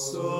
so